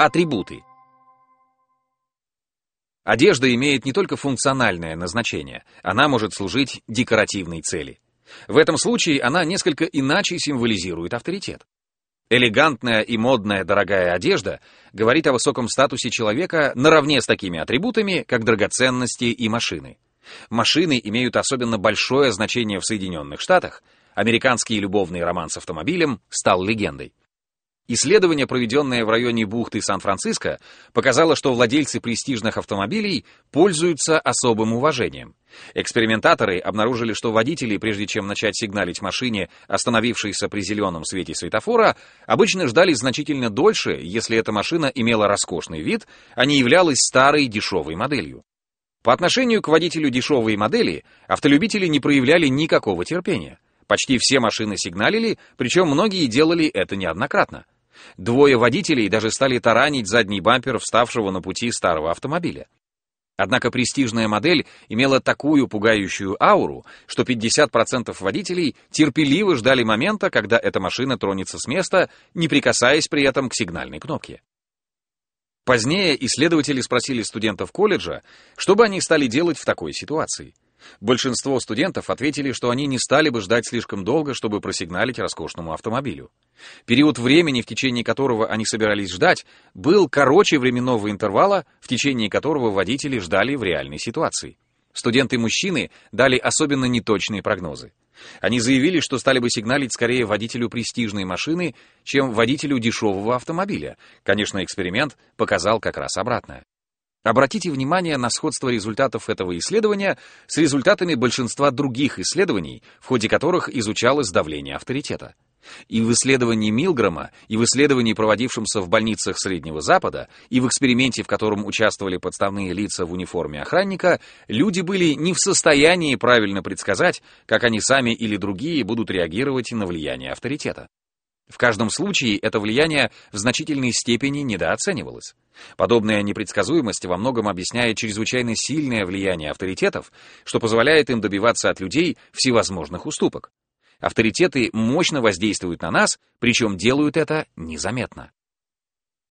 Атрибуты. Одежда имеет не только функциональное назначение, она может служить декоративной цели. В этом случае она несколько иначе символизирует авторитет. Элегантная и модная дорогая одежда говорит о высоком статусе человека наравне с такими атрибутами, как драгоценности и машины. Машины имеют особенно большое значение в Соединенных Штатах. Американский любовный роман с автомобилем стал легендой. Исследование, проведенное в районе бухты Сан-Франциско, показало, что владельцы престижных автомобилей пользуются особым уважением. Экспериментаторы обнаружили, что водители, прежде чем начать сигналить машине, остановившейся при зеленом свете светофора, обычно ждали значительно дольше, если эта машина имела роскошный вид, а не являлась старой дешевой моделью. По отношению к водителю дешевой модели автолюбители не проявляли никакого терпения. Почти все машины сигналили, причем многие делали это неоднократно. Двое водителей даже стали таранить задний бампер вставшего на пути старого автомобиля. Однако престижная модель имела такую пугающую ауру, что 50% водителей терпеливо ждали момента, когда эта машина тронется с места, не прикасаясь при этом к сигнальной кнопке. Позднее исследователи спросили студентов колледжа, что бы они стали делать в такой ситуации. Большинство студентов ответили, что они не стали бы ждать слишком долго, чтобы просигналить роскошному автомобилю. Период времени, в течение которого они собирались ждать, был короче временного интервала, в течение которого водители ждали в реальной ситуации. Студенты-мужчины дали особенно неточные прогнозы. Они заявили, что стали бы сигналить скорее водителю престижной машины, чем водителю дешевого автомобиля. Конечно, эксперимент показал как раз обратное. Обратите внимание на сходство результатов этого исследования с результатами большинства других исследований, в ходе которых изучалось давление авторитета. И в исследовании Милгрома, и в исследовании, проводившемся в больницах Среднего Запада, и в эксперименте, в котором участвовали подставные лица в униформе охранника, люди были не в состоянии правильно предсказать, как они сами или другие будут реагировать на влияние авторитета. В каждом случае это влияние в значительной степени недооценивалось. Подобная непредсказуемость во многом объясняет чрезвычайно сильное влияние авторитетов, что позволяет им добиваться от людей всевозможных уступок. Авторитеты мощно воздействуют на нас, причем делают это незаметно.